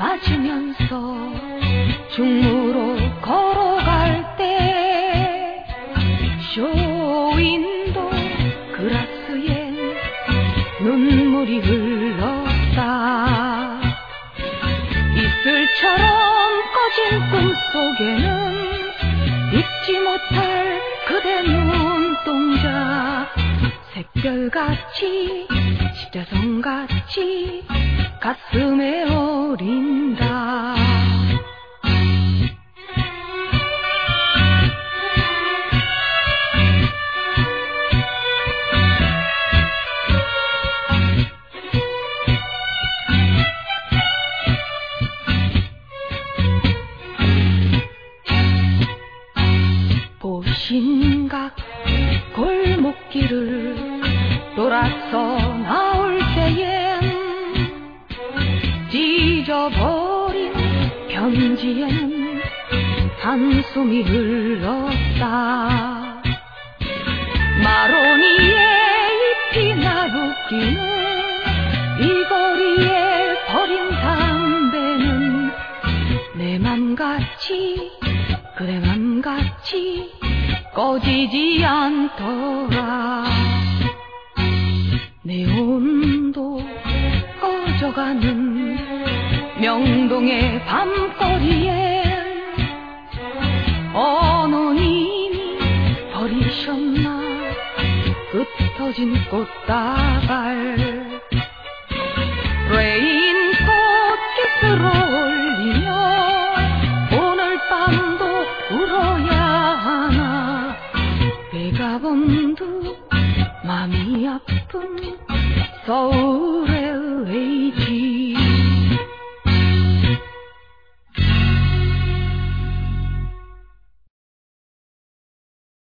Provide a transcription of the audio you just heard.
안고서 중무로 걸어갈 때 쇼윈도 그라스에 눈물이 흘렀다. 이슬처럼 꺼진 꿈속에는 잊지 못할 그대 눈동자 샛별같이 십자성같이 가슴에 어린다. 보신각 골목길을 찢어버린 편지에는 한숨이 흘렀다. 마로니에 잎이 나부끼는 이 거리에 버린 담배는 내 맘같이 그대 맘같이 꺼지지 않더라. 내 온도 꺼져가는 명동의 밤거리에 어느 님이 버리셨나 흩어진 꽃다발. 레인코트 깃으로 올리며 오늘 밤도 울어야 하나. 배가 번두 맘이 아픈 서울의